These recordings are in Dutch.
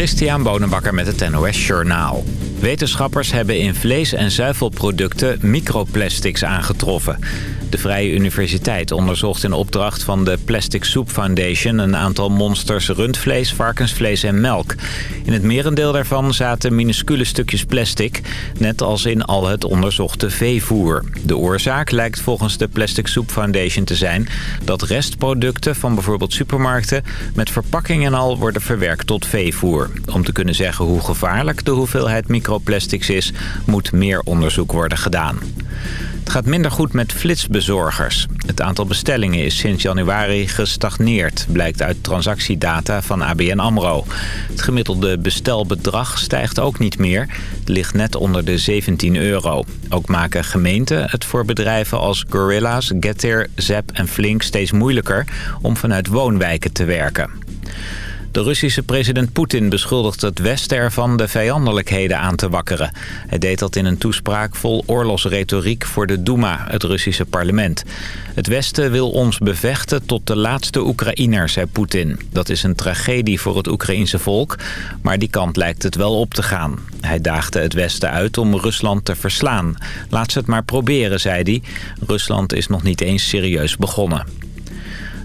Christian Bonenbakker met het NOS Journaal. Wetenschappers hebben in vlees- en zuivelproducten microplastics aangetroffen. De Vrije Universiteit onderzocht in opdracht van de Plastic Soup Foundation... een aantal monsters rundvlees, varkensvlees en melk. In het merendeel daarvan zaten minuscule stukjes plastic... net als in al het onderzochte veevoer. De oorzaak lijkt volgens de Plastic Soup Foundation te zijn... dat restproducten van bijvoorbeeld supermarkten... met verpakking en al worden verwerkt tot veevoer. Om te kunnen zeggen hoe gevaarlijk de hoeveelheid microplastics is... moet meer onderzoek worden gedaan. Het gaat minder goed met flitsbezorgers. Het aantal bestellingen is sinds januari gestagneerd, blijkt uit transactiedata van ABN AMRO. Het gemiddelde bestelbedrag stijgt ook niet meer. Het ligt net onder de 17 euro. Ook maken gemeenten het voor bedrijven als Gorilla's, Getir, Zep en Flink steeds moeilijker om vanuit woonwijken te werken. De Russische president Poetin beschuldigt het Westen ervan de vijandelijkheden aan te wakkeren. Hij deed dat in een toespraak vol oorlogsretoriek voor de Duma, het Russische parlement. Het Westen wil ons bevechten tot de laatste Oekraïner, zei Poetin. Dat is een tragedie voor het Oekraïense volk, maar die kant lijkt het wel op te gaan. Hij daagde het Westen uit om Rusland te verslaan. Laat ze het maar proberen, zei hij. Rusland is nog niet eens serieus begonnen.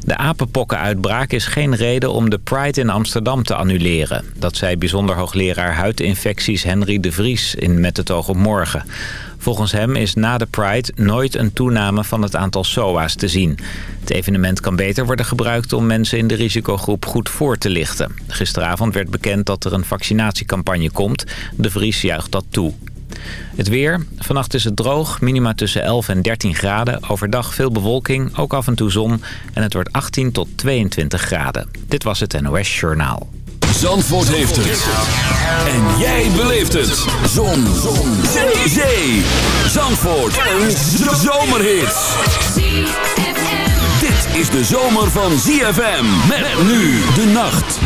De apenpokkenuitbraak is geen reden om de Pride in Amsterdam te annuleren. Dat zei bijzonder hoogleraar huidinfecties Henry de Vries in Met het oog op morgen. Volgens hem is na de Pride nooit een toename van het aantal SOA's te zien. Het evenement kan beter worden gebruikt om mensen in de risicogroep goed voor te lichten. Gisteravond werd bekend dat er een vaccinatiecampagne komt. De Vries juicht dat toe. Het weer. Vannacht is het droog. Minima tussen 11 en 13 graden. Overdag veel bewolking, ook af en toe zon. En het wordt 18 tot 22 graden. Dit was het NOS Journaal. Zandvoort heeft het. En jij beleeft het. Zon. zon. Zee. Zee. Zandvoort. Een zomerhit. Dit is de zomer van ZFM. Met nu de nacht.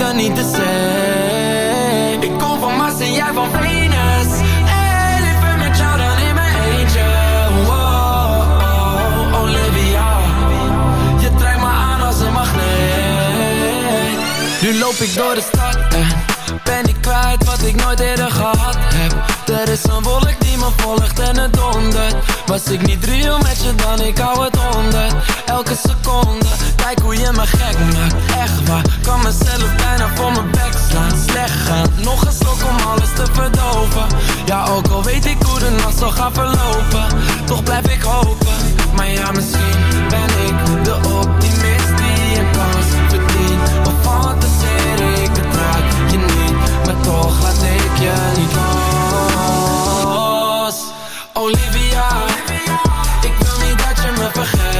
dan niet te zijn. Ik kom van Mars en jij van Venus. En ik ben met jou dan in mijn eentje. Wow, Olivia. Je trekt me aan als een magneet. Nu loop ik door de stad en ben ik kwijt wat ik nooit eerder gehad heb. Er is een wolk die me volgt en het dondert. Was ik niet real met je dan, ik hou het onder. Elke seconde, kijk hoe je me gek maakt. Echt waar, kan mezelf bijna voor mijn bek slaan. Slecht gaan, nog een stok om alles te verdoven. Ja, ook al weet ik hoe de nacht zal gaan verlopen. Toch blijf ik hopen Maar ja, misschien ben ik de optimist die een kans verdient. Of fantaseer ik, het raak je niet Maar toch laat ik je niet me vergeet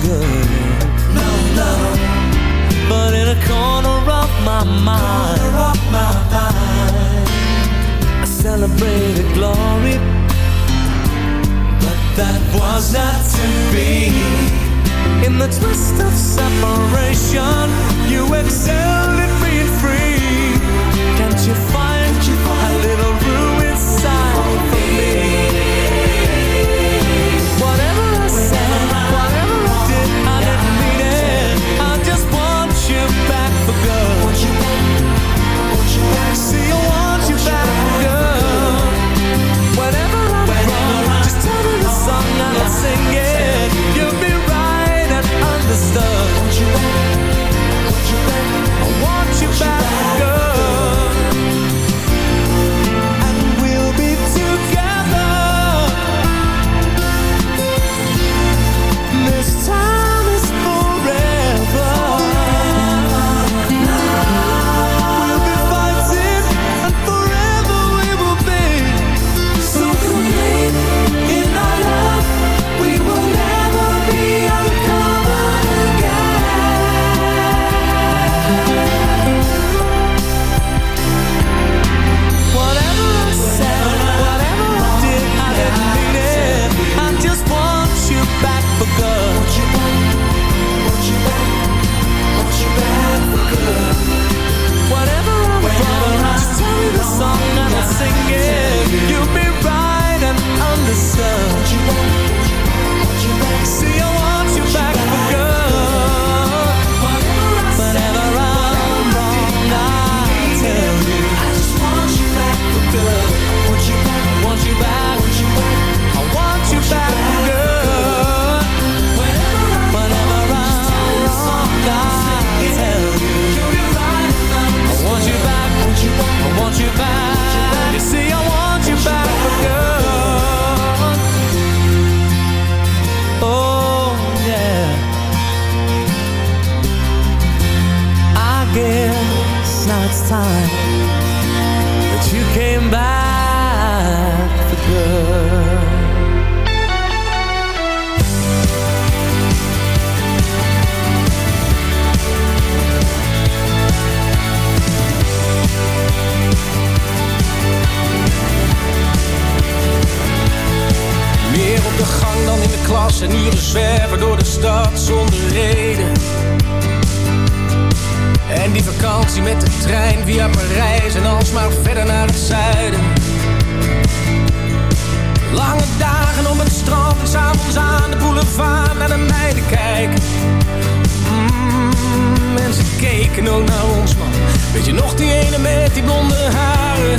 No. But in a corner of my mind, I celebrated glory. But that was not to be. In the twist of separation, you excelled at being free. Can't you find? en uren zwerven door de stad zonder reden. En die vakantie met de trein via Parijs en alsmaar verder naar het zuiden. Lange dagen op het strand en s'avonds aan de boulevard naar de meiden kijken. Mm, en ze keken ook naar ons man. Weet je nog die ene met die blonde haren?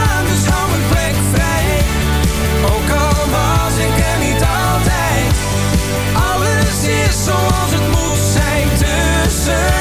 dus hou plek vrij. Ook al was ik er niet altijd. Alles is zoals het moet zijn tussen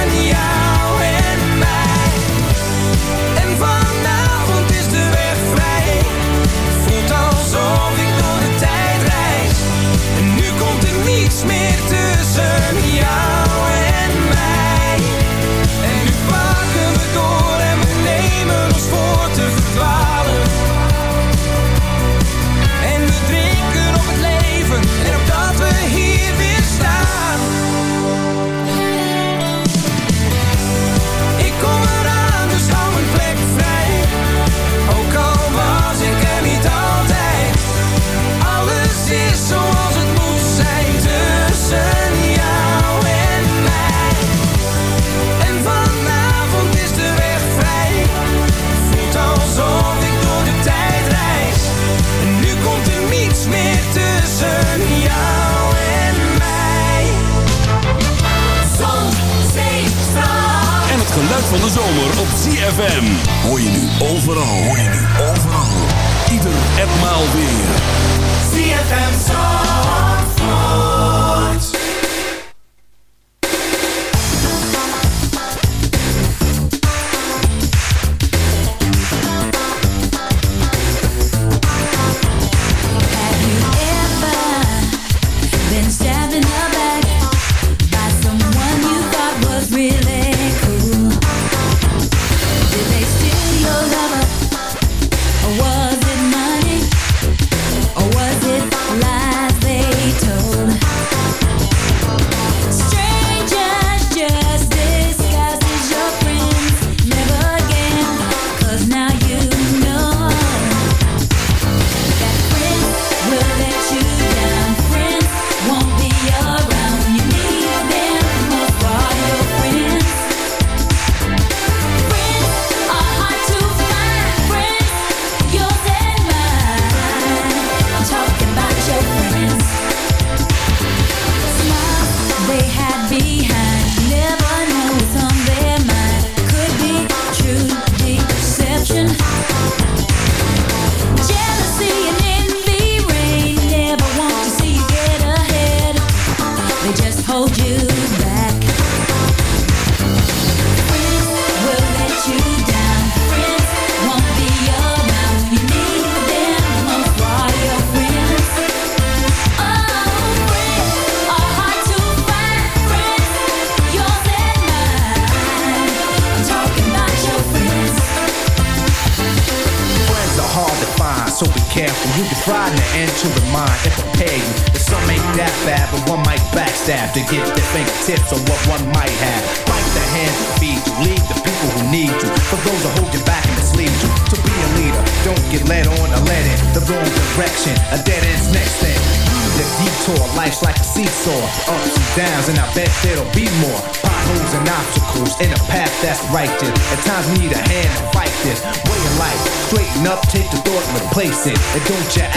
and don't jack.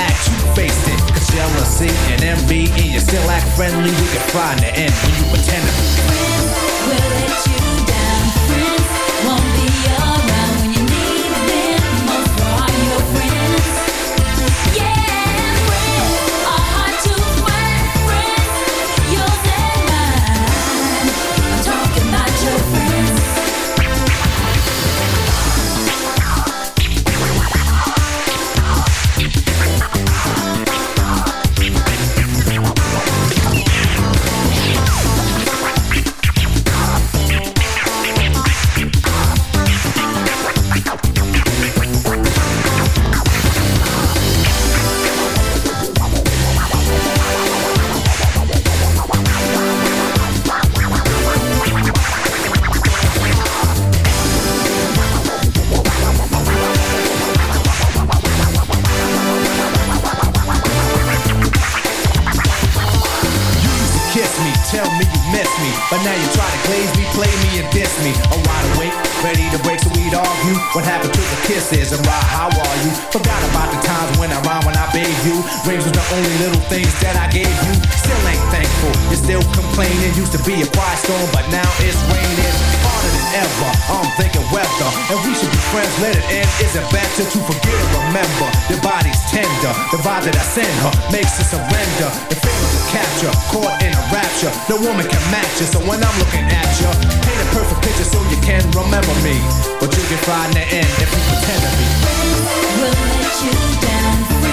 Vibe that I send her makes her surrender. The feeling to capture, caught in a rapture. No woman can match you, so when I'm looking at you, paint a perfect picture so you can remember me. But you can find the end if you pretend to be. Will let you down,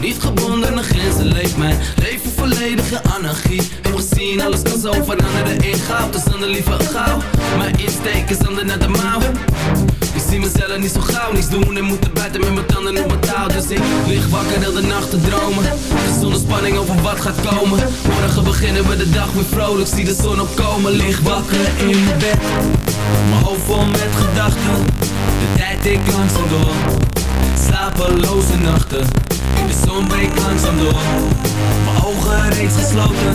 Niet gebonden aan grenzen leeft mijn leven volledig in anarchie. Heb gezien, alles kan zo veranderen in goud. Dus dan de liever gauw. Mijn insteek is ander naar de mouw. Ik zie mezelf niet zo gauw niets doen en moeten buiten met mijn tanden op mijn touw. Dus ik lig wakker heel de nacht te dromen. Zonder spanning over wat gaat komen. Morgen beginnen we de dag weer vrolijk. Zie de zon opkomen, lig wakker in mijn bed. Mijn hoofd vol met gedachten. De tijd ik langzaam door. Slapeloze nachten De zon breekt langzaam door. Mijn ogen reeds gesloten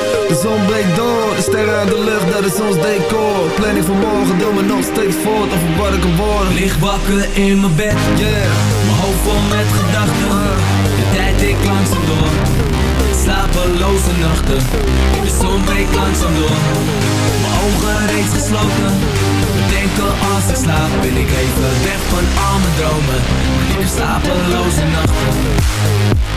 De zon breekt door, de sterren aan de lucht, dat is ons decor. Planning van morgen, doe me nog steeds voort Over wat ik kan worden Lig wakker in mijn bed Yeah, Mijn hoofd vol met gedachten. De tijd ik langzaam door. Slapeloze nachten. De zon breekt langzaam door. Mijn ogen reeds gesloten. Bedenken als ik slaap Ben ik even weg van al mijn dromen. Ik slapeloze nachten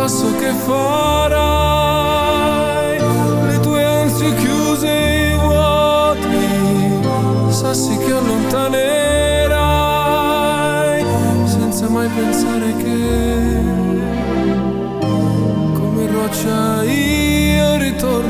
passo che farai, le tue ansie chiuse e vuoti, sassi che allontanerai, senza mai pensare che come roccia io ritorno.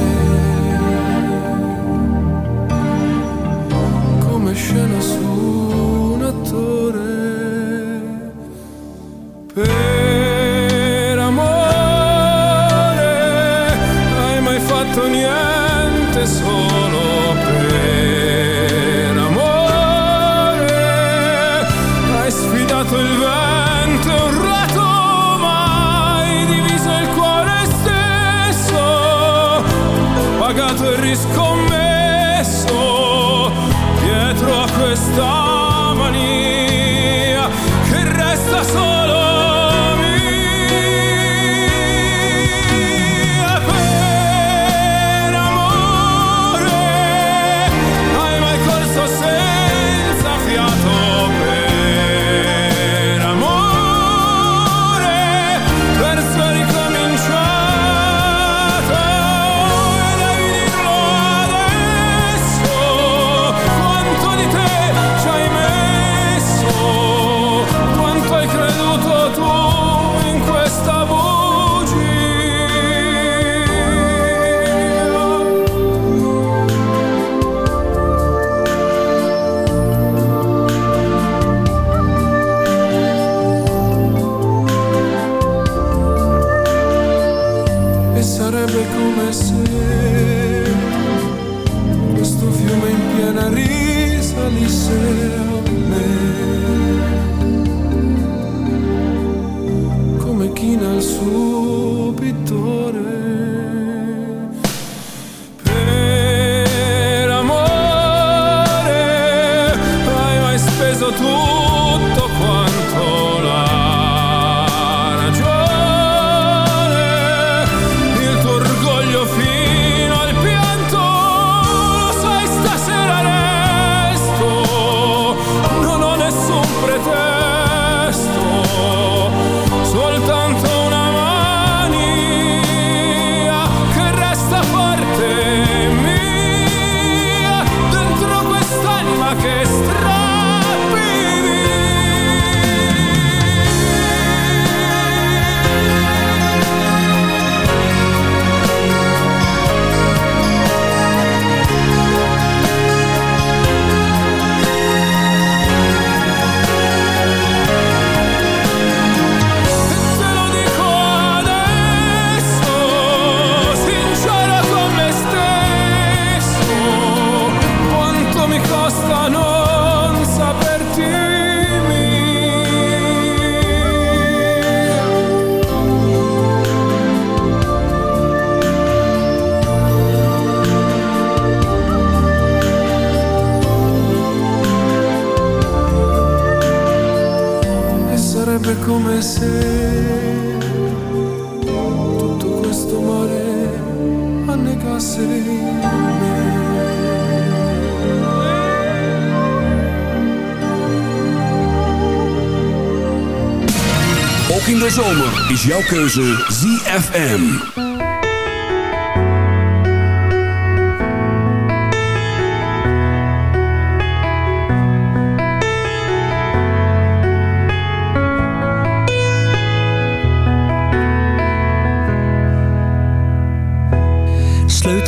se tutto questo mare annegasse me. Ook in de zomer is jouw keuze ZFM.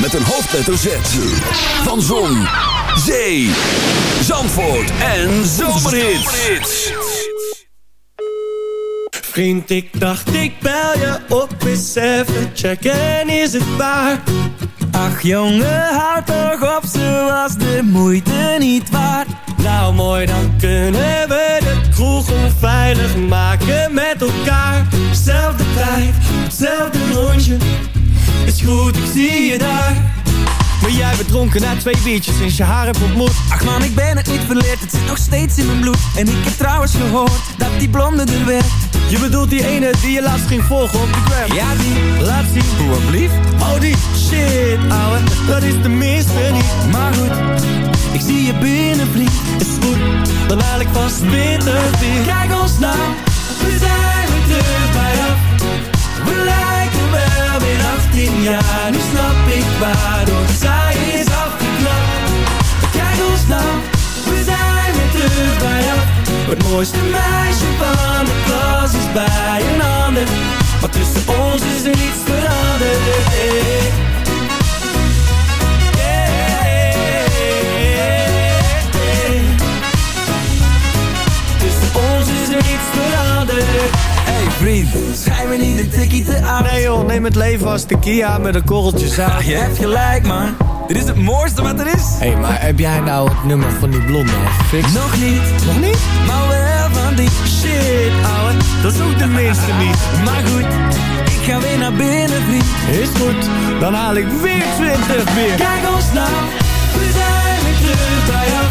Met een hoofdletter Z. Van Zon, Zee, Zandvoort en Zomerhits. Vriend, ik dacht ik bel je op eens even checken, is het waar? Ach jongen, houd toch op, ze was de moeite niet waard. Nou mooi, dan kunnen we de kroeg onveilig maken met elkaar. Zelfde tijd, zelfde rondje is goed, ik zie je daar. Ben jij bent dronken na twee biertjes sinds je haar hebt ontmoet. Ach man, ik ben het niet verleerd, het zit nog steeds in mijn bloed. En ik heb trouwens gehoord dat die blonde er werd. Je bedoelt die ene die je laatst ging volgen op de gram? Ja die, laat zien, hoe blief Oh die, shit ouwe, dat is de minste niet. Maar goed, ik zie je binnen vlieg Is goed, dan haal ik vast bitter weer Kijk ons nou, we zijn terug bij af. We weer 18 jaar Nu snap ik waarom. Zij is afgeknapt Kijk ons nou, we zijn weer terug bij af Het mooiste meisje van de klas is bij een ander. Maar tussen ons is er niets veranderd schijn me niet een tikkie te aan. Nee joh, neem het leven als tequila met een korreltje zout. je hebt gelijk man, dit is het mooiste wat er is. Hé, hey, maar heb jij nou het nummer van die blonde gefixt? Nog niet. Nog niet? Maar wel van die shit, ouwe. Dat is ook de minste niet. Maar goed, ik ga weer naar binnen vriend. Is goed, dan haal ik weer 20 weer. Kijk ons nou, we zijn weer terug bij jou.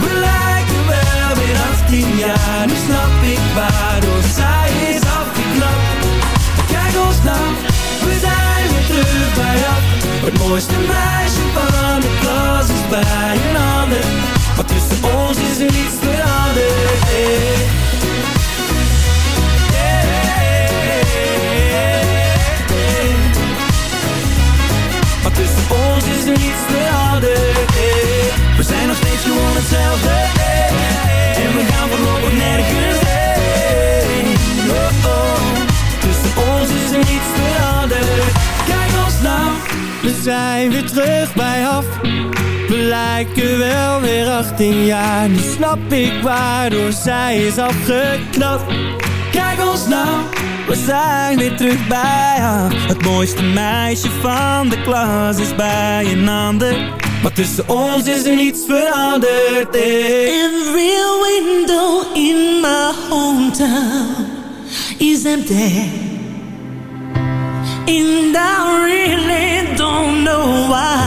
We weer 18 jaar, nu snap ik waardoor zij is afgeknapt. Kijk ons nou, we zijn weer terug bij jou. Het mooiste meisje van de klas is bij een ander. Maar tussen ons is er niets veranderd. Hey. Maar tussen ons is er niets veranderd. Hey. We zijn nog steeds gewoon hetzelfde. Hey. Zijn weer terug bij af. We lijken wel weer 18 jaar. Nu snap ik waardoor zij is afgeknapt. Kijk ons nou, we zijn weer terug bij af. Het mooiste meisje van de klas is bij een ander. Maar tussen ons is er niets veranderd. eh. Every window in my hometown is empty. And I really don't know why.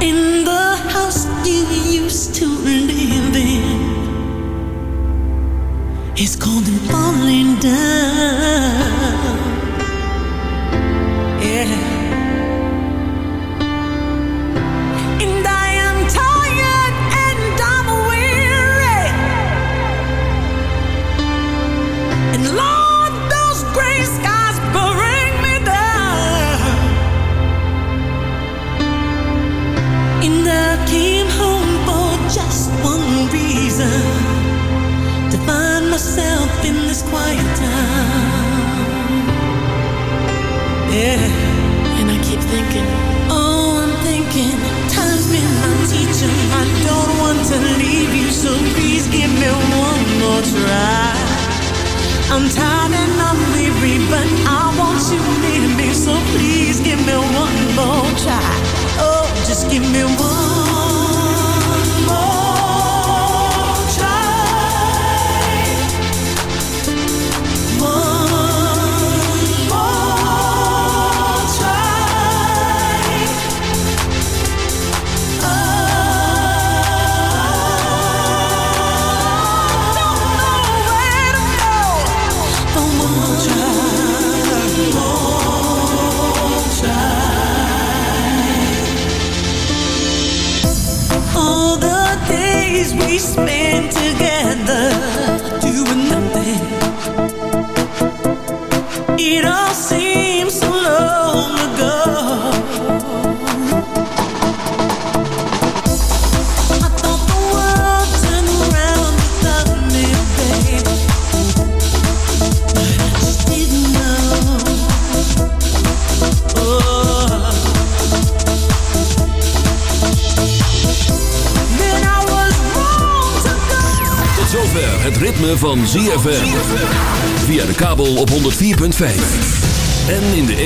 In the house you used to live in, it's cold and falling down.